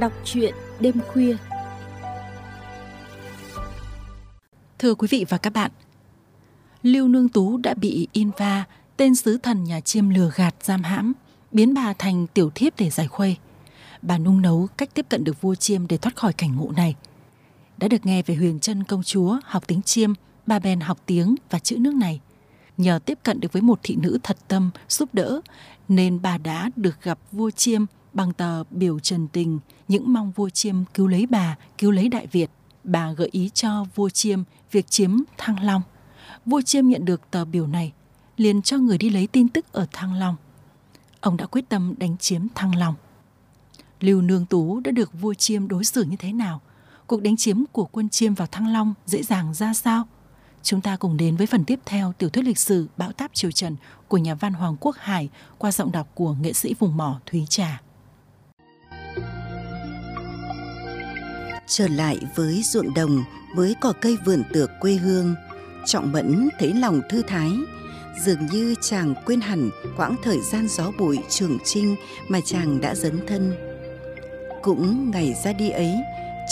Đọc truyện đêm khuya. Thưa quý vị và các bạn, Lưu Nương Tú đã bị Inva, tên sứ thần nhà chiêm lừa gạt giam hãm, biến bà thành tiểu thiếp để giải khuây. Bà nung nấu cách tiếp cận được vua chiêm để thoát khỏi cảnh ngộ này. Đã được nghe về huyền chân công chúa học tiếng chiêm, bà bèn học tiếng và chữ nước này. Nhờ tiếp cận được với một thị nữ thật tâm giúp đỡ nên bà đã được gặp vua chiêm bằng tờ biểu trần tình những mong vua chiêm cứu lấy bà, cứu lấy Đại Việt. Bà gợi ý cho vua chiêm việc chiếm Thăng Long. Vua chiêm nhận được tờ biểu này, liền cho người đi lấy tin tức ở Thăng Long. Ông đã quyết tâm đánh chiếm Thăng Long. Lưu Nương Tú đã được vua chiêm đối xử như thế nào? Cuộc đánh chiếm của quân chiêm vào Thăng Long dễ dàng ra sao? Chúng ta cùng đến với phần tiếp theo tiểu thuyết lịch sử Bão táp triều Trần của nhà văn Hoàng Quốc Hải qua giọng đọc của nghệ sĩ vùng mỏ Thúy Trà. Trở lại với ruộng đồng, với cỏ cây vườn tược quê hương, Trọng Mẫn thấy lòng thư thái, dường như chàng quên hẳn quãng thời gian gió bụi trường trinh mà chàng đã dấn thân. Cũng ngày ra đi ấy,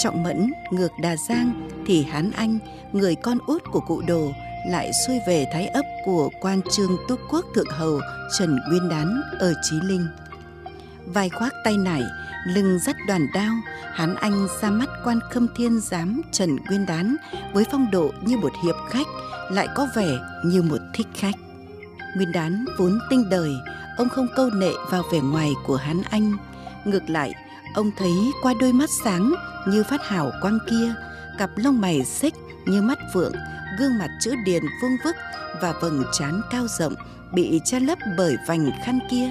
Trọng Mẫn ngược Đà Giang thì Hán Anh, người con út của cụ Đồ, lại xuôi về thái ấp của quan trương túc quốc thượng hầu Trần Nguyên Đán ở trí Linh. Vai khoác tay nải, lưng dắt đoàn đao, Hán Anh ra mắt quan khâm thiên giám Trần Nguyên Đán với phong độ như một hiệp khách, lại có vẻ như một thích khách. Nguyên Đán vốn tinh đời, ông không câu nệ vào vẻ ngoài của Hán Anh. Ngược lại, ông thấy qua đôi mắt sáng như phát hào quang kia, cặp lông mày xích như mắt phượng, gương mặt chữ điền vuông vức và vầng trán cao rộng bị che lấp bởi vành khăn kia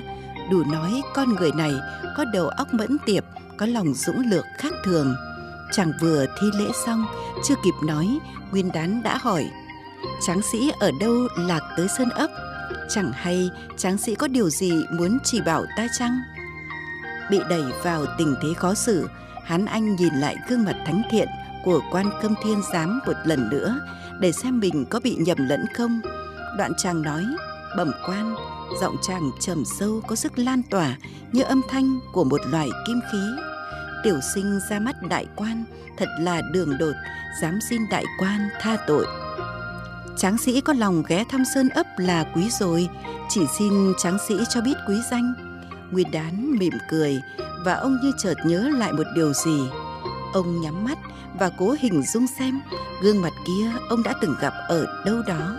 đủ nói con người này có đầu óc mẫn tiệp có lòng dũng lược khác thường chàng vừa thi lễ xong, chưa kịp nói, nguyên đán đã hỏi, tráng sĩ ở đâu lạc tới sơn ấp chẳng hay tráng sĩ có điều gì muốn chỉ bảo ta chăng? Bị đẩy vào tình thế khó xử, hán anh nhìn lại gương mặt thánh thiện của quan câm thiên giám một lần nữa, để xem mình có bị nhầm lẫn không. Đoạn chàng nói, bẩm quan, giọng chàng trầm sâu có sức lan tỏa như âm thanh của một loài kim khí tiểu sinh ra mắt đại quan, thật là đường đột, dám xin đại quan tha tội. Tráng sĩ có lòng ghé thăm sơn ấp là quý rồi, chỉ xin tráng sĩ cho biết quý danh. Nguyên đán mỉm cười và ông như chợt nhớ lại một điều gì. Ông nhắm mắt và cố hình dung xem gương mặt kia ông đã từng gặp ở đâu đó.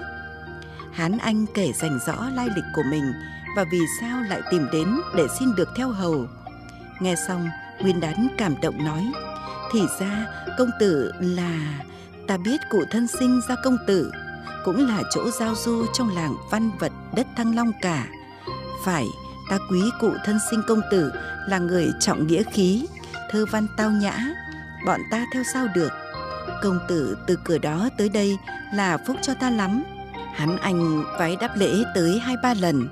Hán anh kể rành rõ lai lịch của mình và vì sao lại tìm đến để xin được theo hầu. Nghe xong nguyên đán cảm động nói, thì ra công tử là, ta biết cụ thân sinh ra công tử, cũng là chỗ giao du trong làng văn vật đất thăng long cả. Phải, ta quý cụ thân sinh công tử là người trọng nghĩa khí, thơ văn tao nhã, bọn ta theo sao được? Công tử từ cửa đó tới đây là phúc cho ta lắm. Hắn anh vái đáp lễ tới hai ba lần.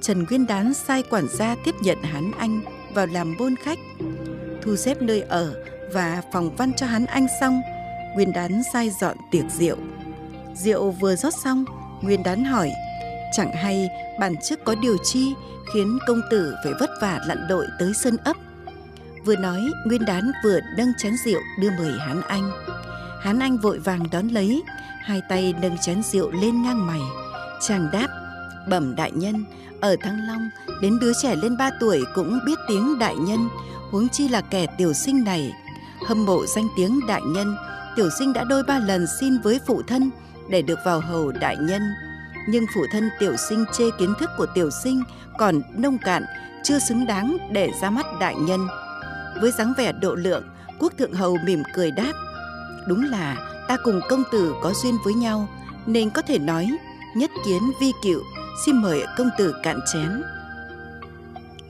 Trần nguyên đán sai quản gia tiếp nhận hắn anh vào làm bôn khách thu xếp nơi ở và phòng văn cho hắn anh xong, nguyên đán sai dọn tiệc rượu. Rượu vừa rót xong, nguyên đán hỏi, chẳng hay bản chức có điều chi khiến công tử phải vất vả lặn lội tới sân ấp? Vừa nói, nguyên đán vừa nâng chén rượu đưa mời hán anh. Hán anh vội vàng đón lấy, hai tay nâng chén rượu lên ngang mày. Chàng đáp, bẩm đại nhân, ở thăng long, đến đứa trẻ lên ba tuổi cũng biết tiếng đại nhân huống chi là kẻ tiểu sinh này. Hâm mộ danh tiếng đại nhân, tiểu sinh đã đôi ba lần xin với phụ thân để được vào hầu đại nhân. Nhưng phụ thân tiểu sinh chê kiến thức của tiểu sinh còn nông cạn, chưa xứng đáng để ra mắt đại nhân. Với dáng vẻ độ lượng, quốc thượng hầu mỉm cười đáp, đúng là ta cùng công tử có duyên với nhau, nên có thể nói, nhất kiến vi cựu, xin mời công tử cạn chén.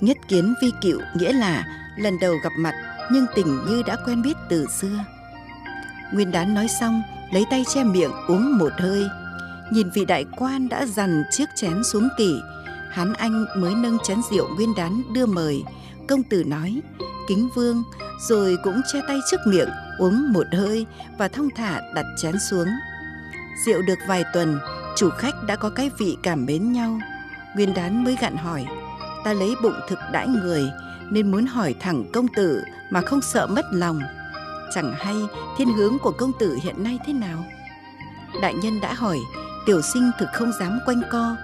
Nhất kiến vi cựu nghĩa là lần đầu gặp mặt, nhưng tình như đã quen biết từ xưa. Nguyên đán nói xong, lấy tay che miệng uống một hơi. Nhìn vị đại quan đã dằn chiếc chén xuống kỷ hán anh mới nâng chén rượu nguyên đán đưa mời. Công tử nói, kính vương, rồi cũng che tay trước miệng, uống một hơi và thong thả đặt chén xuống. Rượu được vài tuần, chủ khách đã có cái vị cảm mến nhau. Nguyên đán mới gặn hỏi, ta lấy bụng thực đãi người nên muốn hỏi thẳng công tử mà không sợ mất lòng. Chẳng hay thiên hướng của công tử hiện nay thế nào? Đại nhân đã hỏi, tiểu sinh thực không dám quanh co.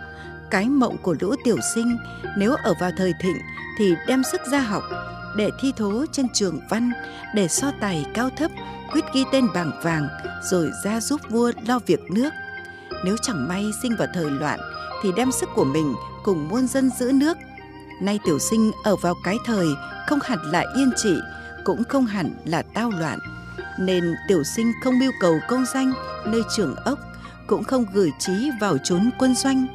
Cái mộng của lũ tiểu sinh nếu ở vào thời thịnh thì đem sức ra học để thi thố trên trường văn, để so tài cao thấp, quyết ghi tên bảng vàng rồi ra giúp vua lo việc nước. Nếu chẳng may sinh vào thời loạn thì đem sức của mình cùng muôn dân giữ nước. Nay tiểu sinh ở vào cái thời không hẳn là yên trị, cũng không hẳn là tao loạn. Nên tiểu sinh không mưu cầu công danh nơi trường ốc, cũng không gửi trí vào chốn quân doanh,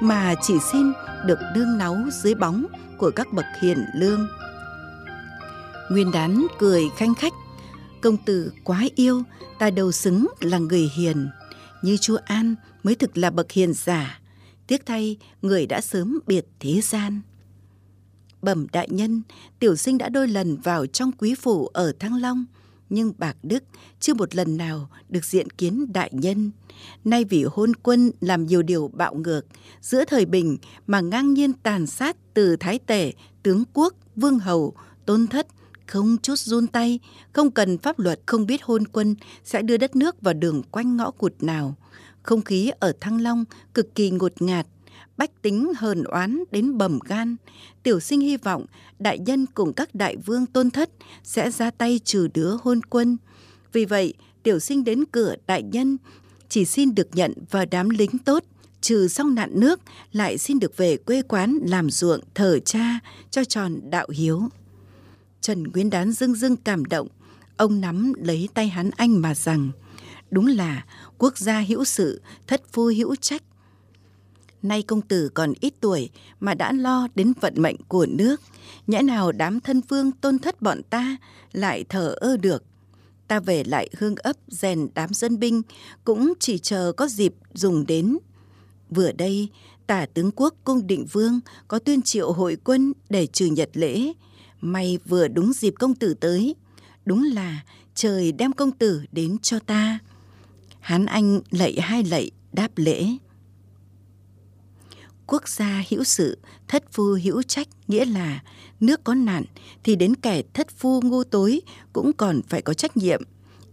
mà chỉ xin được đương náu dưới bóng của các bậc hiền lương. Nguyên đán cười khanh khách, công tử quá yêu, ta đầu xứng là người hiền, như chúa An mới thực là bậc hiền giả, tiếc thay người đã sớm biệt thế gian. Bẩm đại nhân, tiểu sinh đã đôi lần vào trong quý phủ ở Thăng Long, nhưng Bạc Đức chưa một lần nào được diện kiến đại nhân. Nay vì hôn quân làm nhiều điều bạo ngược, giữa thời bình mà ngang nhiên tàn sát từ thái tể, tướng quốc, vương hầu, tôn thất, không chút run tay, không cần pháp luật, không biết hôn quân sẽ đưa đất nước vào đường quanh ngõ cụt nào. Không khí ở Thăng Long cực kỳ ngột ngạt, bách tính hờn oán đến bầm gan. Tiểu sinh hy vọng đại nhân cùng các đại vương tôn thất sẽ ra tay trừ đứa hôn quân. Vì vậy, tiểu sinh đến cửa đại nhân chỉ xin được nhận vào đám lính tốt trừ xong nạn nước lại xin được về quê quán làm ruộng thờ cha cho tròn đạo hiếu trần nguyên đán dưng dưng cảm động ông nắm lấy tay hắn anh mà rằng đúng là quốc gia hữu sự thất phu hữu trách nay công tử còn ít tuổi mà đã lo đến vận mệnh của nước. Nhẽ nào đám thân vương tôn thất bọn ta lại thờ ơ được? Ta về lại hương ấp rèn đám dân binh, cũng chỉ chờ có dịp dùng đến. Vừa đây, tả tướng quốc cung định vương có tuyên triệu hội quân để trừ nhật lễ. May vừa đúng dịp công tử tới, đúng là trời đem công tử đến cho ta. Hán anh lạy hai lạy đáp lễ quốc gia hữu sự, thất phu hữu trách, nghĩa là nước có nạn thì đến kẻ thất phu ngu tối cũng còn phải có trách nhiệm.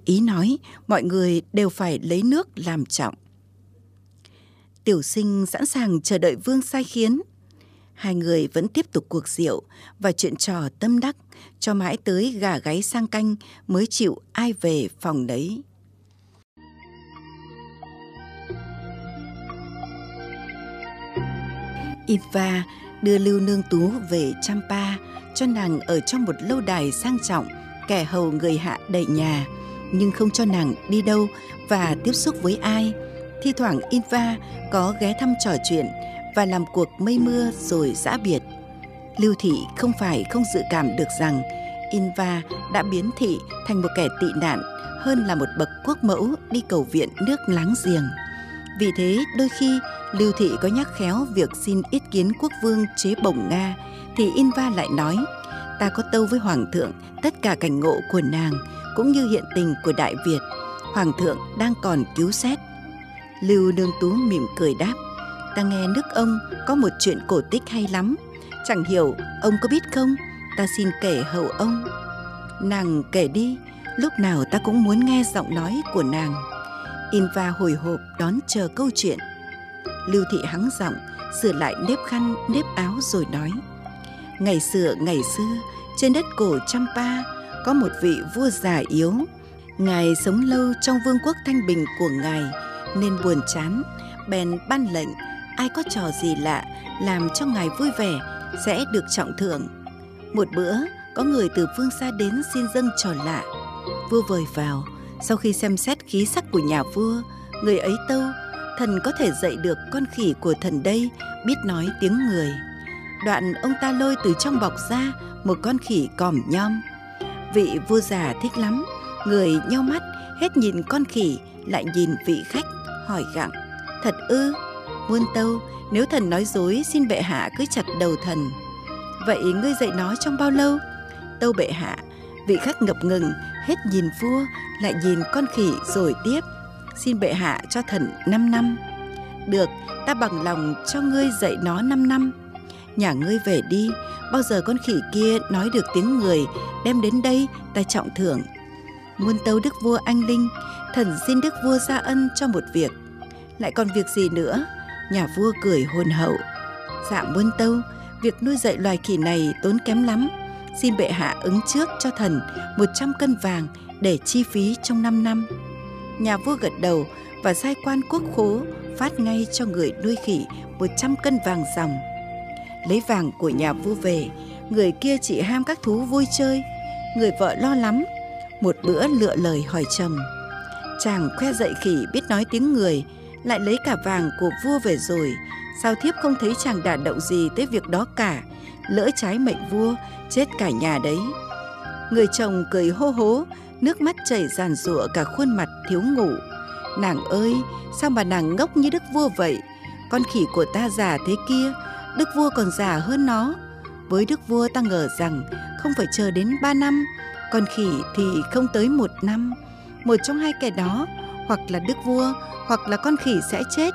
Ý nói, mọi người đều phải lấy nước làm trọng. Tiểu sinh sẵn sàng chờ đợi vương sai khiến. Hai người vẫn tiếp tục cuộc rượu và chuyện trò tâm đắc, cho mãi tới gà gáy sang canh mới chịu ai về phòng đấy. Iva đưa Lưu Nương Tú về Champa cho nàng ở trong một lâu đài sang trọng, kẻ hầu người hạ đầy nhà, nhưng không cho nàng đi đâu và tiếp xúc với ai. Thi thoảng Iva có ghé thăm trò chuyện và làm cuộc mây mưa rồi giã biệt. Lưu Thị không phải không dự cảm được rằng Inva đã biến thị thành một kẻ tị nạn hơn là một bậc quốc mẫu đi cầu viện nước láng giềng. Vì thế, đôi khi Lưu Thị có nhắc khéo việc xin ý kiến quốc vương chế bổng Nga, thì Inva lại nói, ta có tâu với Hoàng thượng tất cả cảnh ngộ của nàng, cũng như hiện tình của Đại Việt. Hoàng thượng đang còn cứu xét. Lưu Nương Tú mỉm cười đáp, ta nghe nước ông có một chuyện cổ tích hay lắm. Chẳng hiểu ông có biết không, ta xin kể hậu ông. Nàng kể đi, lúc nào ta cũng muốn nghe giọng nói của nàng. Inva hồi hộp đón chờ câu chuyện. Lưu Thị hắng giọng, sửa lại nếp khăn, nếp áo rồi nói. Ngày xưa, ngày xưa, trên đất cổ Champa có một vị vua già yếu. Ngài sống lâu trong vương quốc thanh bình của ngài nên buồn chán, bèn ban lệnh ai có trò gì lạ làm cho ngài vui vẻ sẽ được trọng thưởng. Một bữa, có người từ phương xa đến xin dâng trò lạ. Vua vời vào, sau khi xem xét khí sắc của nhà vua, người ấy tâu, thần có thể dạy được con khỉ của thần đây biết nói tiếng người. Đoạn ông ta lôi từ trong bọc ra một con khỉ còm nhom. Vị vua già thích lắm, người nhau mắt hết nhìn con khỉ lại nhìn vị khách hỏi gặng thật ư muôn tâu nếu thần nói dối xin bệ hạ cứ chặt đầu thần vậy ngươi dạy nó trong bao lâu tâu bệ hạ vị khách ngập ngừng hết nhìn vua lại nhìn con khỉ rồi tiếp xin bệ hạ cho thần 5 năm được ta bằng lòng cho ngươi dạy nó 5 năm nhà ngươi về đi, bao giờ con khỉ kia nói được tiếng người, đem đến đây ta trọng thưởng. Muôn tâu đức vua anh linh, thần xin đức vua ra ân cho một việc. Lại còn việc gì nữa? Nhà vua cười hồn hậu. Dạ muôn tâu, việc nuôi dạy loài khỉ này tốn kém lắm. Xin bệ hạ ứng trước cho thần 100 cân vàng để chi phí trong 5 năm. Nhà vua gật đầu và sai quan quốc khố phát ngay cho người nuôi khỉ 100 cân vàng dòng. Lấy vàng của nhà vua về, người kia chỉ ham các thú vui chơi, người vợ lo lắm. Một bữa lựa lời hỏi chồng. Chàng khoe dậy khỉ biết nói tiếng người, lại lấy cả vàng của vua về rồi. Sao thiếp không thấy chàng đả động gì tới việc đó cả, lỡ trái mệnh vua, chết cả nhà đấy. Người chồng cười hô hố, nước mắt chảy ràn rụa cả khuôn mặt thiếu ngủ. Nàng ơi, sao mà nàng ngốc như đức vua vậy? Con khỉ của ta già thế kia, đức vua còn già hơn nó. Với đức vua ta ngờ rằng không phải chờ đến ba năm, con khỉ thì không tới một năm. Một trong hai kẻ đó, hoặc là đức vua, hoặc là con khỉ sẽ chết.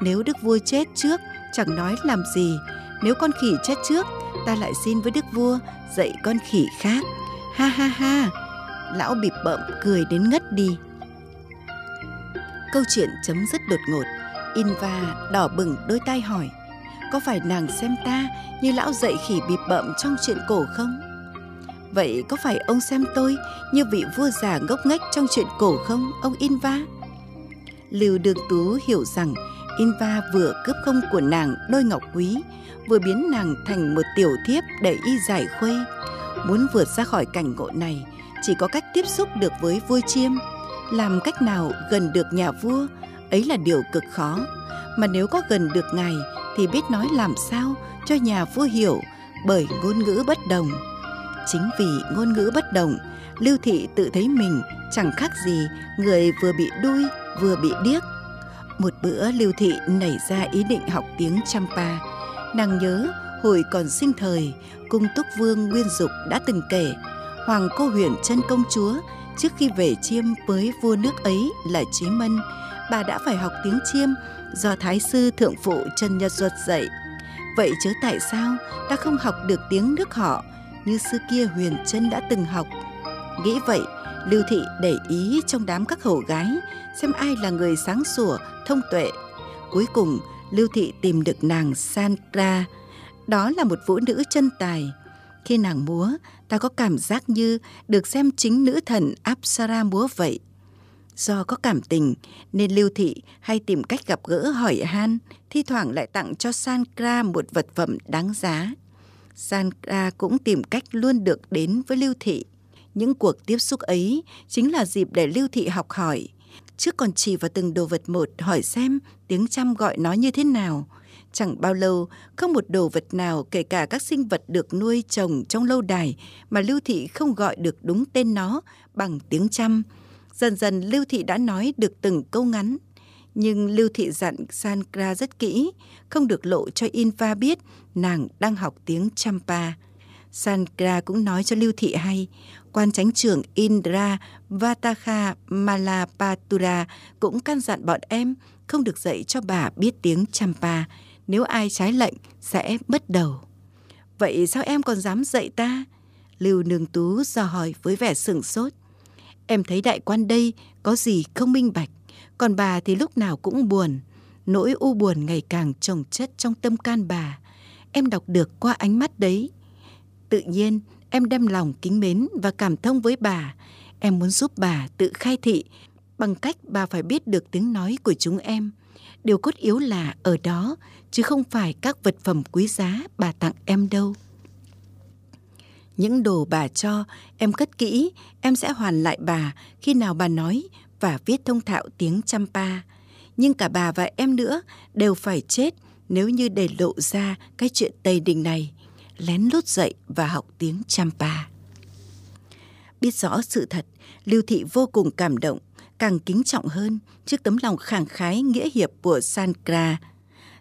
Nếu đức vua chết trước, chẳng nói làm gì. Nếu con khỉ chết trước, ta lại xin với đức vua dạy con khỉ khác. Ha ha ha! Lão bịp bợm cười đến ngất đi. Câu chuyện chấm dứt đột ngột. Inva đỏ bừng đôi tay hỏi Có phải nàng xem ta như lão dạy khỉ bịp bợm trong chuyện cổ không? Vậy có phải ông xem tôi như vị vua già ngốc nghếch trong chuyện cổ không, ông Inva? Lưu Đường Tú hiểu rằng Inva vừa cướp không của nàng đôi ngọc quý, vừa biến nàng thành một tiểu thiếp để y giải khuây. Muốn vượt ra khỏi cảnh ngộ này, chỉ có cách tiếp xúc được với vua chiêm, làm cách nào gần được nhà vua, ấy là điều cực khó. Mà nếu có gần được ngài thì biết nói làm sao cho nhà vua hiểu bởi ngôn ngữ bất đồng. Chính vì ngôn ngữ bất đồng, Lưu Thị tự thấy mình chẳng khác gì người vừa bị đuôi vừa bị điếc. Một bữa Lưu Thị nảy ra ý định học tiếng Champa. Nàng nhớ hồi còn sinh thời, cung túc vương Nguyên Dục đã từng kể Hoàng cô huyền chân công chúa trước khi về chiêm với vua nước ấy là Chế Mân, bà đã phải học tiếng chiêm do Thái sư Thượng Phụ Trần Nhật Duật dạy. Vậy chớ tại sao ta không học được tiếng nước họ như xưa kia huyền chân đã từng học? Nghĩ vậy, Lưu Thị để ý trong đám các hầu gái xem ai là người sáng sủa, thông tuệ. Cuối cùng, Lưu Thị tìm được nàng Sankra. Đó là một vũ nữ chân tài. Khi nàng múa, ta có cảm giác như được xem chính nữ thần Apsara múa vậy. Do có cảm tình nên Lưu Thị hay tìm cách gặp gỡ hỏi han, thi thoảng lại tặng cho Sankra một vật phẩm đáng giá. Sankra cũng tìm cách luôn được đến với Lưu Thị. Những cuộc tiếp xúc ấy chính là dịp để Lưu Thị học hỏi. Trước còn chỉ vào từng đồ vật một hỏi xem tiếng trăm gọi nó như thế nào. Chẳng bao lâu, không một đồ vật nào kể cả các sinh vật được nuôi trồng trong lâu đài mà Lưu Thị không gọi được đúng tên nó bằng tiếng trăm. Dần dần Lưu Thị đã nói được từng câu ngắn. Nhưng Lưu Thị dặn Sankra rất kỹ, không được lộ cho Inva biết nàng đang học tiếng Champa. Sankra cũng nói cho Lưu Thị hay, quan chánh trưởng Indra Vatakha Malapatura cũng căn dặn bọn em không được dạy cho bà biết tiếng Champa, nếu ai trái lệnh sẽ mất đầu. Vậy sao em còn dám dạy ta? Lưu Nương Tú dò hỏi với vẻ sửng sốt. Em thấy đại quan đây có gì không minh bạch, còn bà thì lúc nào cũng buồn. Nỗi u buồn ngày càng trồng chất trong tâm can bà. Em đọc được qua ánh mắt đấy. Tự nhiên, em đem lòng kính mến và cảm thông với bà. Em muốn giúp bà tự khai thị bằng cách bà phải biết được tiếng nói của chúng em. Điều cốt yếu là ở đó, chứ không phải các vật phẩm quý giá bà tặng em đâu. Những đồ bà cho, em cất kỹ, em sẽ hoàn lại bà khi nào bà nói và viết thông thạo tiếng Champa. Nhưng cả bà và em nữa đều phải chết nếu như để lộ ra cái chuyện Tây Đình này, lén lút dậy và học tiếng Champa. Biết rõ sự thật, Lưu Thị vô cùng cảm động, càng kính trọng hơn trước tấm lòng khẳng khái nghĩa hiệp của Sankra.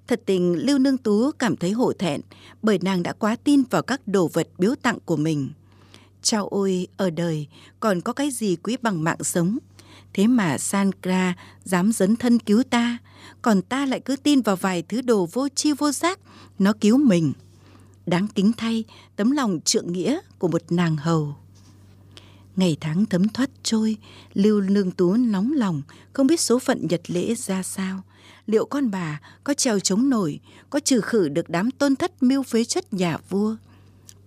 Thật tình Lưu Nương Tú cảm thấy hổ thẹn bởi nàng đã quá tin vào các đồ vật biếu tặng của mình. Chao ôi, ở đời còn có cái gì quý bằng mạng sống. Thế mà Sankra dám dấn thân cứu ta, còn ta lại cứ tin vào vài thứ đồ vô chi vô giác, nó cứu mình đáng kính thay tấm lòng trượng nghĩa của một nàng hầu. Ngày tháng thấm thoát trôi, Lưu Nương Tú nóng lòng, không biết số phận nhật lễ ra sao. Liệu con bà có trèo chống nổi, có trừ khử được đám tôn thất mưu phế chất nhà vua?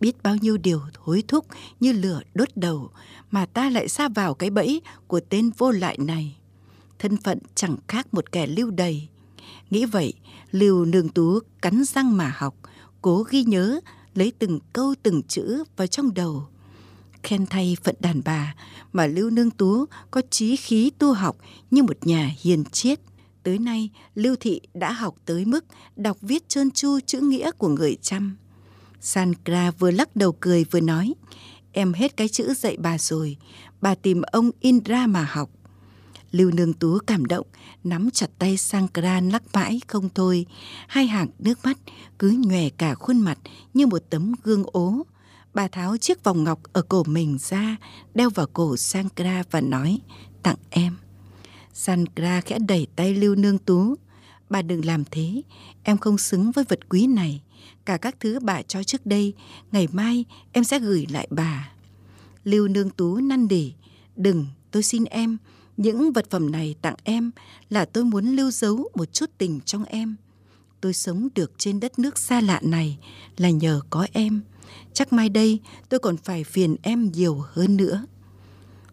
Biết bao nhiêu điều hối thúc như lửa đốt đầu, mà ta lại xa vào cái bẫy của tên vô lại này. Thân phận chẳng khác một kẻ lưu đầy. Nghĩ vậy, Lưu Nương Tú cắn răng mà học, cố ghi nhớ, lấy từng câu từng chữ vào trong đầu khen thay phận đàn bà mà Lưu Nương Tú có trí khí tu học như một nhà hiền triết. Tới nay, Lưu Thị đã học tới mức đọc viết trơn tru chữ nghĩa của người chăm. Sankra vừa lắc đầu cười vừa nói, em hết cái chữ dạy bà rồi, bà tìm ông Indra mà học. Lưu Nương Tú cảm động, nắm chặt tay Sankra lắc mãi không thôi, hai hàng nước mắt cứ nhòe cả khuôn mặt như một tấm gương ố bà tháo chiếc vòng ngọc ở cổ mình ra, đeo vào cổ Sankra và nói, tặng em. Sankra khẽ đẩy tay Lưu Nương Tú. Bà đừng làm thế, em không xứng với vật quý này. Cả các thứ bà cho trước đây, ngày mai em sẽ gửi lại bà. Lưu Nương Tú năn nỉ, đừng, tôi xin em, những vật phẩm này tặng em là tôi muốn lưu giấu một chút tình trong em. Tôi sống được trên đất nước xa lạ này là nhờ có em chắc mai đây tôi còn phải phiền em nhiều hơn nữa.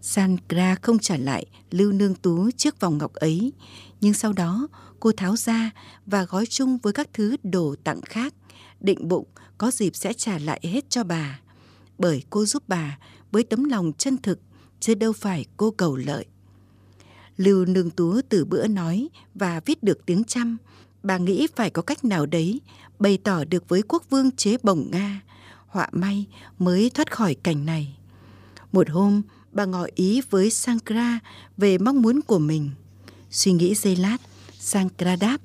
Sandra không trả lại Lưu Nương Tú chiếc vòng ngọc ấy, nhưng sau đó cô tháo ra và gói chung với các thứ đồ tặng khác, định bụng có dịp sẽ trả lại hết cho bà. Bởi cô giúp bà với tấm lòng chân thực, chứ đâu phải cô cầu lợi. Lưu Nương Tú từ bữa nói và viết được tiếng trăm, bà nghĩ phải có cách nào đấy bày tỏ được với quốc vương chế bồng Nga họa may mới thoát khỏi cảnh này. Một hôm, bà ngỏ ý với Sankra về mong muốn của mình. Suy nghĩ giây lát, Sankra đáp,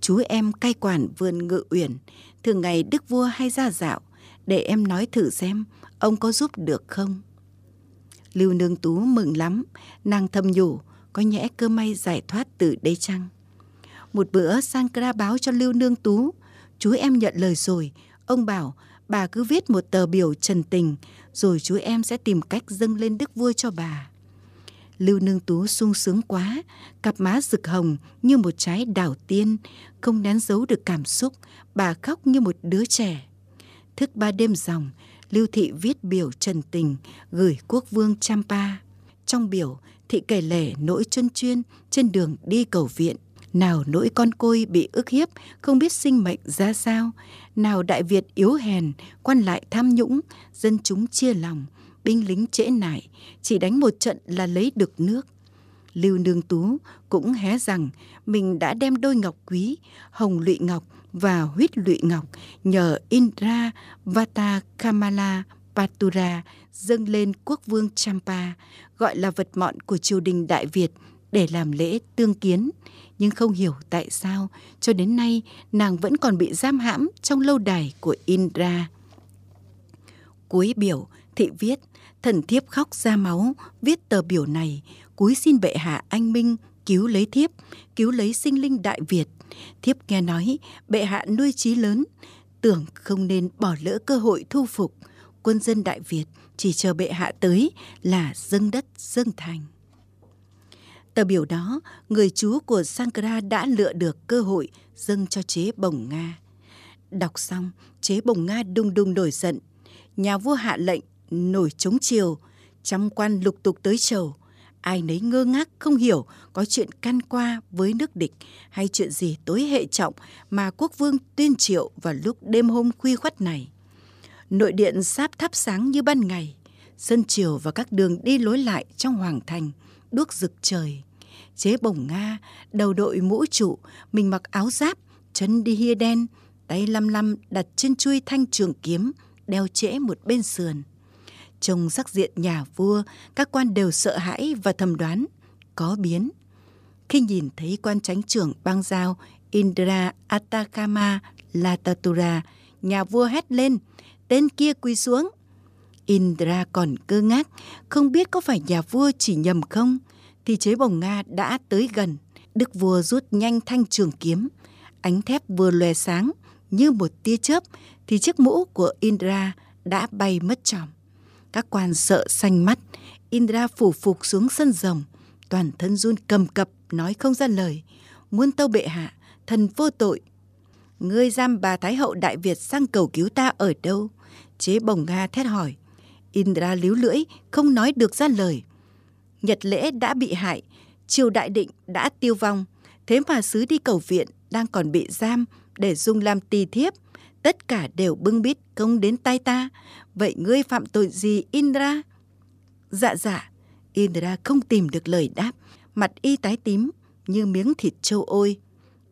chú em cai quản vườn ngự uyển, thường ngày đức vua hay ra dạo, để em nói thử xem ông có giúp được không. Lưu Nương Tú mừng lắm, nàng thầm nhủ, có nhẽ cơ may giải thoát từ đây chăng. Một bữa Sankra báo cho Lưu Nương Tú, chú em nhận lời rồi, ông bảo bà cứ viết một tờ biểu trần tình, rồi chú em sẽ tìm cách dâng lên đức vua cho bà. Lưu Nương Tú sung sướng quá, cặp má rực hồng như một trái đào tiên, không nén giấu được cảm xúc, bà khóc như một đứa trẻ. Thức ba đêm dòng, Lưu Thị viết biểu trần tình gửi quốc vương Champa. Trong biểu, Thị kể lể nỗi chân chuyên trên đường đi cầu viện. Nào nỗi con côi bị ức hiếp, không biết sinh mệnh ra sao. Nào đại việt yếu hèn, quan lại tham nhũng, dân chúng chia lòng, binh lính trễ nải, chỉ đánh một trận là lấy được nước. Lưu nương tú cũng hé rằng mình đã đem đôi ngọc quý, hồng lụy ngọc và huyết lụy ngọc nhờ indra vata kamala patura dâng lên quốc vương champa gọi là vật mọn của triều đình đại việt để làm lễ tương kiến nhưng không hiểu tại sao cho đến nay nàng vẫn còn bị giam hãm trong lâu đài của Indra. Cuối biểu, thị viết, thần thiếp khóc ra máu, viết tờ biểu này, cúi xin bệ hạ anh minh cứu lấy thiếp, cứu lấy sinh linh đại Việt. Thiếp nghe nói bệ hạ nuôi trí lớn, tưởng không nên bỏ lỡ cơ hội thu phục. Quân dân Đại Việt chỉ chờ bệ hạ tới là dâng đất dâng thành. Tờ biểu đó, người chú của Sankara đã lựa được cơ hội dâng cho chế bồng Nga. Đọc xong, chế bồng Nga đung đung nổi giận. Nhà vua hạ lệnh, nổi chống triều, trăm quan lục tục tới chầu. Ai nấy ngơ ngác không hiểu có chuyện căn qua với nước địch hay chuyện gì tối hệ trọng mà quốc vương tuyên triệu vào lúc đêm hôm khuya khoắt này. Nội điện sáp thắp sáng như ban ngày, sân triều và các đường đi lối lại trong hoàng thành – đuốc rực trời. Chế bổng Nga, đầu đội mũ trụ, mình mặc áo giáp, chân đi hia đen, tay lăm lăm đặt trên chuôi thanh trường kiếm, đeo trễ một bên sườn. Trông sắc diện nhà vua, các quan đều sợ hãi và thầm đoán, có biến. Khi nhìn thấy quan tránh trưởng bang giao Indra Atakama Latatura, nhà vua hét lên, tên kia quỳ xuống. Indra còn cơ ngác, không biết có phải nhà vua chỉ nhầm không, thì chế bồng Nga đã tới gần. Đức vua rút nhanh thanh trường kiếm, ánh thép vừa lòe sáng như một tia chớp thì chiếc mũ của Indra đã bay mất tròm. Các quan sợ xanh mắt, Indra phủ phục xuống sân rồng, toàn thân run cầm cập nói không ra lời. Muôn tâu bệ hạ, thần vô tội. Ngươi giam bà Thái hậu Đại Việt sang cầu cứu ta ở đâu? Chế bồng Nga thét hỏi. Indra líu lưỡi, không nói được ra lời. Nhật lễ đã bị hại, triều đại định đã tiêu vong. Thế mà sứ đi cầu viện đang còn bị giam để dùng làm tỳ thiếp. Tất cả đều bưng bít công đến tay ta. Vậy ngươi phạm tội gì Indra? Dạ dạ, Indra không tìm được lời đáp. Mặt y tái tím như miếng thịt trâu ôi.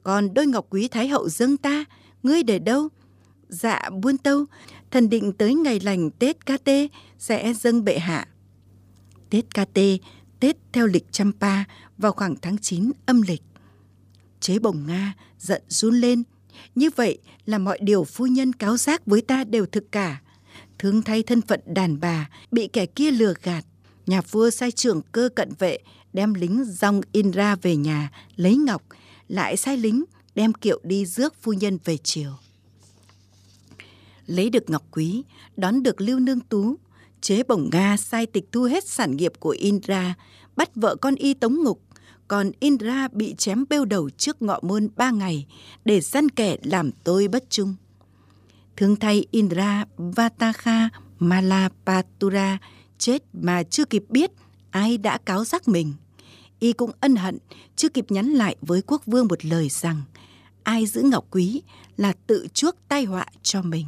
Còn đôi ngọc quý thái hậu dâng ta, ngươi để đâu? Dạ buôn tâu, thần định tới ngày lành Tết Ca Tê sẽ dâng bệ hạ. Tết Ca Tê, Tết theo lịch Champa vào khoảng tháng 9 âm lịch. Chế bồng Nga giận run lên. Như vậy là mọi điều phu nhân cáo giác với ta đều thực cả. Thương thay thân phận đàn bà bị kẻ kia lừa gạt. Nhà vua sai trưởng cơ cận vệ đem lính dòng ra về nhà lấy ngọc, lại sai lính đem kiệu đi rước phu nhân về chiều. Lấy được ngọc quý, đón được lưu nương tú, chế bổng Nga sai tịch thu hết sản nghiệp của Indra, bắt vợ con y tống ngục, còn Indra bị chém bêu đầu trước ngọ môn ba ngày để săn kẻ làm tôi bất trung. Thương thay Indra Vatakha Malapatura chết mà chưa kịp biết ai đã cáo giác mình. Y cũng ân hận, chưa kịp nhắn lại với quốc vương một lời rằng ai giữ ngọc quý là tự chuốc tai họa cho mình.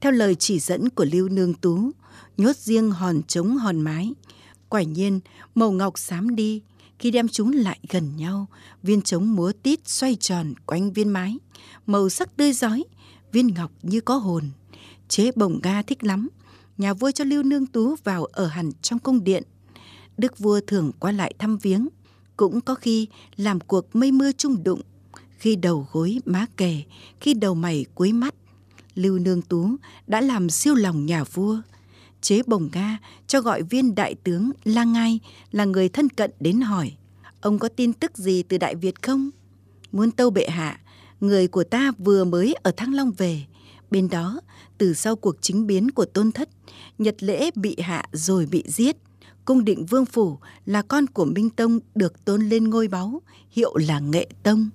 Theo lời chỉ dẫn của Lưu Nương Tú, nhốt riêng hòn trống hòn mái. Quả nhiên, màu ngọc xám đi, khi đem chúng lại gần nhau, viên trống múa tít xoay tròn quanh viên mái, màu sắc tươi rói, viên ngọc như có hồn. Chế bồng ga thích lắm, nhà vua cho Lưu Nương Tú vào ở hẳn trong cung điện. Đức vua thường qua lại thăm viếng, cũng có khi làm cuộc mây mưa chung đụng, khi đầu gối má kề, khi đầu mày cuối mắt. Lưu Nương Tú đã làm siêu lòng nhà vua. Chế bồng ga cho gọi viên đại tướng La Ngai là người thân cận đến hỏi. Ông có tin tức gì từ Đại Việt không? Muốn tâu bệ hạ, người của ta vừa mới ở Thăng Long về. Bên đó, từ sau cuộc chính biến của tôn thất, Nhật lễ bị hạ rồi bị giết. Cung định Vương Phủ là con của Minh Tông được tôn lên ngôi báu, hiệu là Nghệ Tông.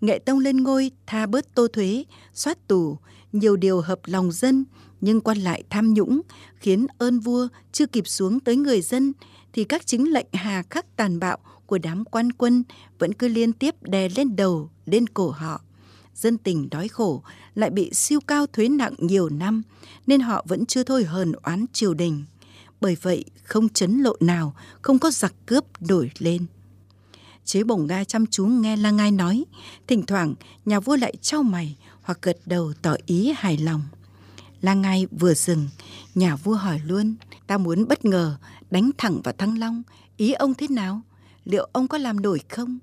Nghệ Tông lên ngôi tha bớt tô thuế, soát tù, nhiều điều hợp lòng dân, nhưng quan lại tham nhũng, khiến ơn vua chưa kịp xuống tới người dân, thì các chính lệnh hà khắc tàn bạo của đám quan quân vẫn cứ liên tiếp đè lên đầu, lên cổ họ. Dân tình đói khổ lại bị siêu cao thuế nặng nhiều năm, nên họ vẫn chưa thôi hờn oán triều đình. Bởi vậy, không chấn lộ nào, không có giặc cướp nổi lên. Chế bổng Nga chăm chú nghe La Ngai nói, thỉnh thoảng nhà vua lại trao mày hoặc gật đầu tỏ ý hài lòng. La Ngai vừa dừng, nhà vua hỏi luôn, ta muốn bất ngờ đánh thẳng vào Thăng Long, ý ông thế nào? Liệu ông có làm nổi không?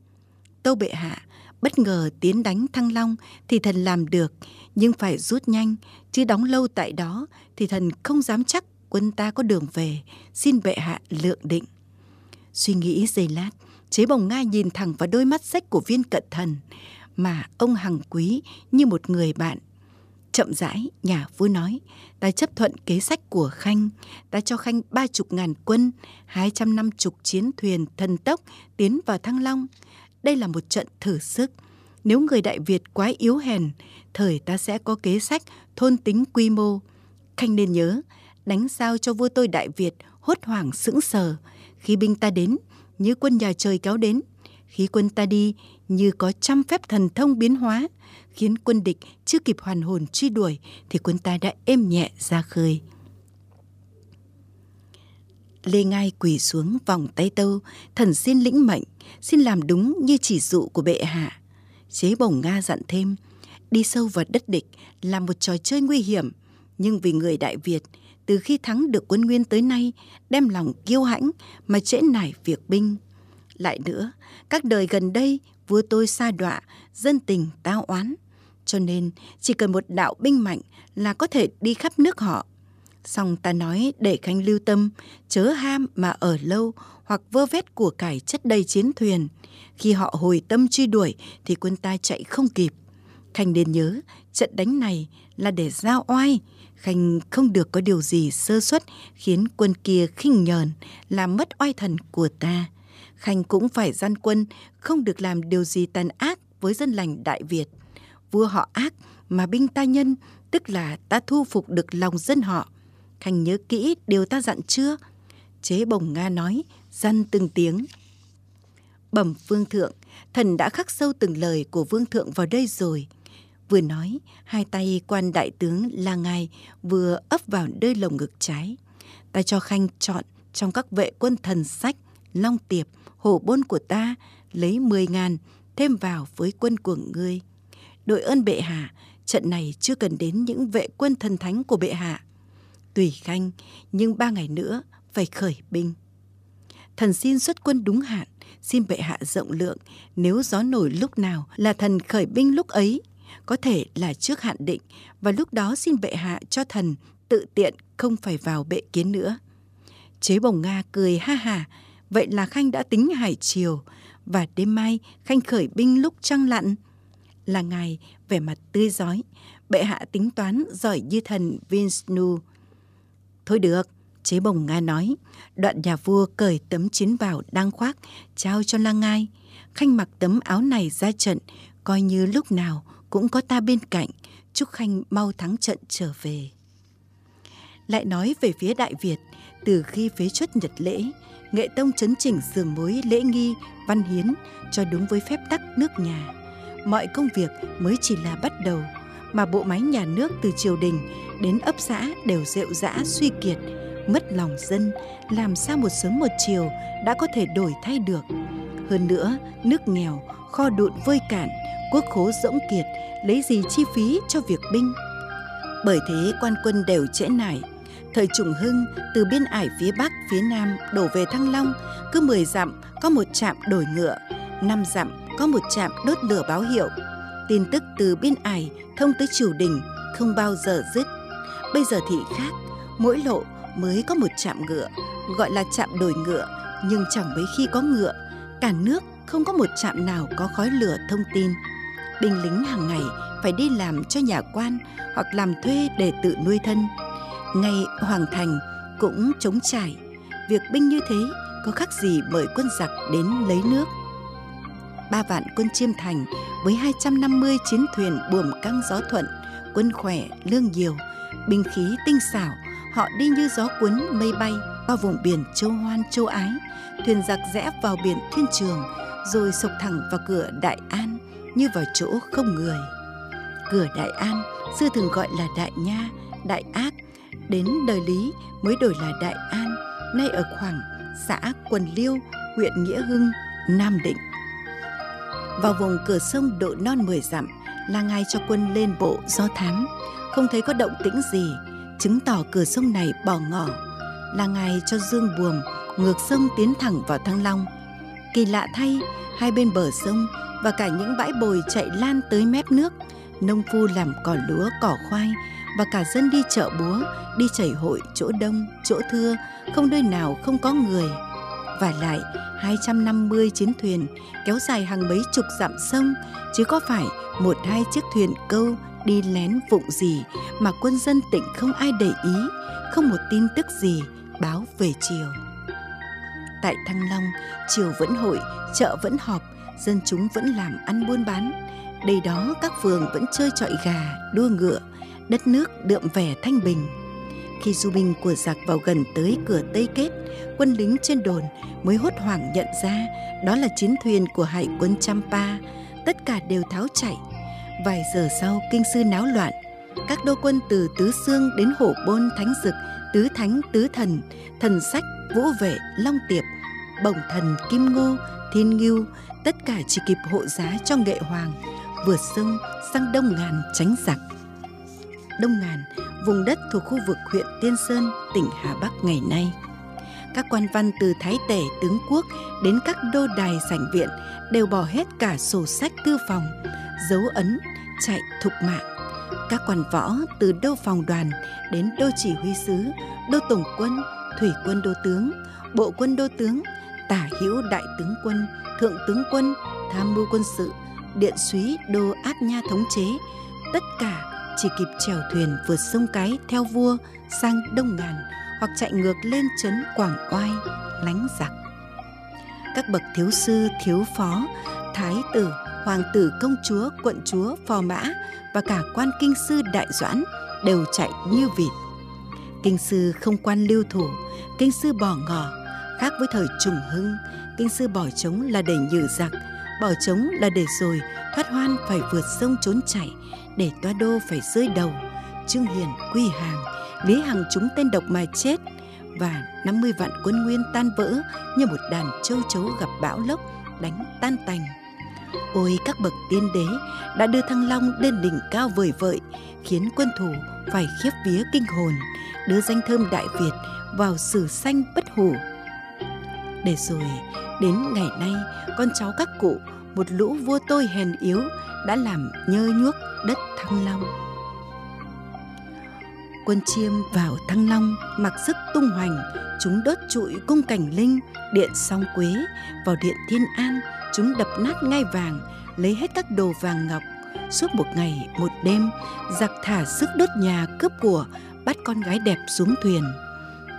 Tâu bệ hạ, bất ngờ tiến đánh Thăng Long thì thần làm được, nhưng phải rút nhanh, chứ đóng lâu tại đó thì thần không dám chắc quân ta có đường về, xin bệ hạ lượng định. Suy nghĩ giây lát, chế bồng ngai nhìn thẳng vào đôi mắt sách của viên cận thần, mà ông hằng quý như một người bạn. Chậm rãi, nhà vua nói, ta chấp thuận kế sách của Khanh, ta cho Khanh ba chục ngàn quân, hai trăm năm chục chiến thuyền thần tốc tiến vào Thăng Long. Đây là một trận thử sức. Nếu người Đại Việt quá yếu hèn, thời ta sẽ có kế sách thôn tính quy mô. Khanh nên nhớ, đánh sao cho vua tôi Đại Việt hốt hoảng sững sờ. Khi binh ta đến, như quân nhà trời kéo đến. Khi quân ta đi, như có trăm phép thần thông biến hóa, khiến quân địch chưa kịp hoàn hồn truy đuổi thì quân ta đã êm nhẹ ra khơi. Lê Ngai quỳ xuống vòng tay tâu, thần xin lĩnh mệnh, xin làm đúng như chỉ dụ của bệ hạ. Chế bổng Nga dặn thêm, đi sâu vào đất địch là một trò chơi nguy hiểm, nhưng vì người Đại Việt, từ khi thắng được quân Nguyên tới nay, đem lòng kiêu hãnh mà trễ nải việc binh. Lại nữa, các đời gần đây, vua tôi xa đọa, dân tình tao oán. Cho nên, chỉ cần một đạo binh mạnh là có thể đi khắp nước họ. Xong ta nói để khanh lưu tâm, chớ ham mà ở lâu hoặc vơ vét của cải chất đầy chiến thuyền. Khi họ hồi tâm truy đuổi thì quân ta chạy không kịp. Khanh nên nhớ, trận đánh này là để giao oai. Khanh không được có điều gì sơ suất khiến quân kia khinh nhờn, làm mất oai thần của ta. Khanh cũng phải gian quân, không được làm điều gì tàn ác với dân lành Đại Việt. Vua họ ác mà binh ta nhân, tức là ta thu phục được lòng dân họ. Khanh nhớ kỹ điều ta dặn chưa? Chế bồng Nga nói, dăn từng tiếng. Bẩm vương thượng, thần đã khắc sâu từng lời của vương thượng vào đây rồi. Vừa nói, hai tay quan đại tướng là ngài vừa ấp vào đơi lồng ngực trái. Ta cho Khanh chọn trong các vệ quân thần sách, long tiệp, hổ bôn của ta, lấy mười ngàn, thêm vào với quân của ngươi. Đội ơn bệ hạ, trận này chưa cần đến những vệ quân thần thánh của bệ hạ. Tùy Khanh, nhưng ba ngày nữa phải khởi binh. Thần xin xuất quân đúng hạn, xin bệ hạ rộng lượng, nếu gió nổi lúc nào là thần khởi binh lúc ấy, có thể là trước hạn định, và lúc đó xin bệ hạ cho thần tự tiện không phải vào bệ kiến nữa. Chế bồng Nga cười ha hà, vậy là Khanh đã tính hải chiều, và đêm mai Khanh khởi binh lúc trăng lặn. Là ngài vẻ mặt tươi giói, bệ hạ tính toán giỏi như thần Vishnu. Thôi được, chế bồng Nga nói, đoạn nhà vua cởi tấm chiến bào đang khoác, trao cho lang ngai. Khanh mặc tấm áo này ra trận, coi như lúc nào cũng có ta bên cạnh, chúc Khanh mau thắng trận trở về. Lại nói về phía Đại Việt, từ khi phế chuất nhật lễ, nghệ tông chấn chỉnh sửa mối lễ nghi, văn hiến cho đúng với phép tắc nước nhà. Mọi công việc mới chỉ là bắt đầu, mà bộ máy nhà nước từ triều đình đến ấp xã đều rệu rã suy kiệt, mất lòng dân, làm sao một sớm một chiều đã có thể đổi thay được. Hơn nữa, nước nghèo, kho đụn vơi cạn, quốc khố rỗng kiệt, lấy gì chi phí cho việc binh. Bởi thế quan quân đều trễ nải. Thời Trùng Hưng từ biên ải phía Bắc, phía Nam đổ về Thăng Long, cứ 10 dặm có một trạm đổi ngựa, 5 dặm có một trạm đốt lửa báo hiệu. Tin tức từ biên ải thông tới triều đình không bao giờ dứt. Bây giờ thì khác, mỗi lộ mới có một trạm ngựa, gọi là trạm đổi ngựa, nhưng chẳng mấy khi có ngựa. Cả nước không có một trạm nào có khói lửa thông tin. Binh lính hàng ngày phải đi làm cho nhà quan hoặc làm thuê để tự nuôi thân. Ngay Hoàng Thành cũng chống trải. Việc binh như thế có khác gì mời quân giặc đến lấy nước. Ba vạn quân chiêm thành với 250 chiến thuyền buồm căng gió thuận, quân khỏe, lương nhiều, binh khí tinh xảo, họ đi như gió cuốn mây bay qua vùng biển châu Hoan châu Ái, thuyền giặc rẽ vào biển Thiên Trường, rồi sộc thẳng vào cửa Đại An như vào chỗ không người. Cửa Đại An xưa thường gọi là Đại Nha, Đại Ác, đến đời Lý mới đổi là Đại An, nay ở khoảng xã Quần Liêu, huyện Nghĩa Hưng, Nam Định. Vào vùng cửa sông độ non 10 dặm là ngài cho quân lên bộ do thám, không thấy có động tĩnh gì, chứng tỏ cửa sông này bỏ ngỏ. Là ngài cho dương buồm ngược sông tiến thẳng vào Thăng Long. Kỳ lạ thay, hai bên bờ sông và cả những bãi bồi chạy lan tới mép nước, nông phu làm cỏ lúa, cỏ khoai và cả dân đi chợ búa, đi chảy hội chỗ đông, chỗ thưa, không nơi nào không có người. Và lại, 250 chiến thuyền kéo dài hàng mấy chục dặm sông, chứ có phải một hai chiếc thuyền câu đi lén vụng gì mà quân dân tỉnh không ai để ý, không một tin tức gì báo về chiều. Tại Thăng Long, chiều vẫn hội, chợ vẫn họp, dân chúng vẫn làm ăn buôn bán. Đây đó các phường vẫn chơi trọi gà, đua ngựa, đất nước đượm vẻ thanh bình. Khi du binh của giặc vào gần tới cửa Tây Kết, quân lính trên đồn mới hốt hoảng nhận ra đó là chiến thuyền của hải quân Champa. Tất cả đều tháo chạy. Vài giờ sau, kinh sư náo loạn. Các đô quân từ Tứ Xương đến Hổ Bôn Thánh Dực, Tứ Thánh Tứ Thần, Thần Sách, Vũ Vệ, Long Tiệp, Bổng Thần, Kim Ngô, Thiên Ngưu, tất cả chỉ kịp hộ giá cho nghệ hoàng, vượt sông sang Đông Ngàn tránh giặc. Đông Ngàn, vùng đất thuộc khu vực huyện Tiên Sơn, tỉnh Hà Bắc ngày nay. Các quan văn từ Thái Tể, Tướng Quốc đến các đô đài sảnh viện đều bỏ hết cả sổ sách tư phòng, dấu ấn, chạy thục mạng. Các quan võ từ đô phòng đoàn đến đô chỉ huy sứ, đô tổng quân, thủy quân đô tướng, bộ quân đô tướng, tả hữu đại tướng quân, thượng tướng quân, tham mưu quân sự, điện súy đô áp nha thống chế, tất cả chỉ kịp chèo thuyền vượt sông cái theo vua sang Đông Ngàn hoặc chạy ngược lên trấn Quảng Oai, lánh giặc. Các bậc thiếu sư, thiếu phó, thái tử, hoàng tử, công chúa, quận chúa, phò mã và cả quan kinh sư đại doãn đều chạy như vịt. Kinh sư không quan lưu thủ, kinh sư bỏ ngỏ, khác với thời trùng hưng, kinh sư bỏ trống là để nhử giặc, bỏ trống là để rồi thoát hoan phải vượt sông trốn chạy, để toa đô phải rơi đầu, Trương Hiền quy hàng, Lý Hằng chúng tên độc mà chết và 50 vạn quân nguyên tan vỡ như một đàn châu chấu gặp bão lốc đánh tan tành. Ôi các bậc tiên đế đã đưa Thăng Long lên đỉnh cao vời vợi, khiến quân thủ phải khiếp vía kinh hồn, đưa danh thơm Đại Việt vào sử xanh bất hủ. Để rồi, đến ngày nay, con cháu các cụ, một lũ vua tôi hèn yếu đã làm nhơ nhuốc đất Thăng Long. Quân chiêm vào Thăng Long mặc sức tung hoành, chúng đốt trụi cung cảnh linh, điện song quế, vào điện Thiên An, chúng đập nát ngai vàng, lấy hết các đồ vàng ngọc. Suốt một ngày, một đêm, giặc thả sức đốt nhà cướp của, bắt con gái đẹp xuống thuyền.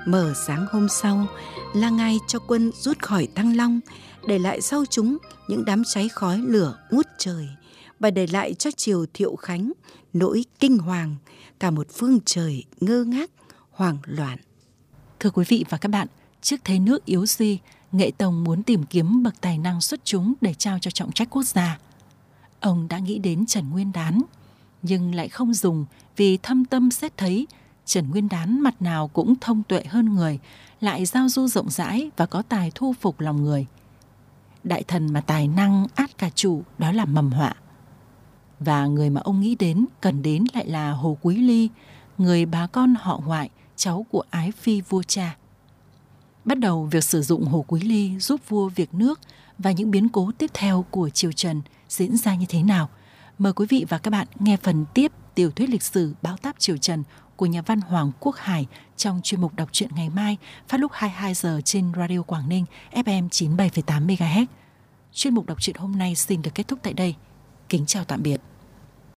Mở sáng hôm sau, là ngày cho quân rút khỏi Thăng Long, để lại sau chúng những đám cháy khói lửa ngút trời và để lại cho triều Thiệu Khánh nỗi kinh hoàng, cả một phương trời ngơ ngác, hoảng loạn. Thưa quý vị và các bạn, trước thế nước yếu suy, Nghệ Tông muốn tìm kiếm bậc tài năng xuất chúng để trao cho trọng trách quốc gia. Ông đã nghĩ đến Trần Nguyên Đán, nhưng lại không dùng vì thâm tâm xét thấy Trần Nguyên Đán mặt nào cũng thông tuệ hơn người, lại giao du rộng rãi và có tài thu phục lòng người. Đại thần mà tài năng át cả chủ đó là mầm họa. Và người mà ông nghĩ đến cần đến lại là Hồ Quý Ly, người bà con họ ngoại, cháu của ái phi vua cha. Bắt đầu việc sử dụng Hồ Quý Ly giúp vua việc nước và những biến cố tiếp theo của triều Trần diễn ra như thế nào. Mời quý vị và các bạn nghe phần tiếp tiểu thuyết lịch sử Báo táp triều Trần của nhà văn Hoàng Quốc Hải trong chuyên mục đọc truyện ngày mai phát lúc 22 giờ trên Radio Quảng Ninh FM 97,8 MHz. Chuyên mục đọc truyện hôm nay xin được kết thúc tại đây. Kính chào tạm biệt.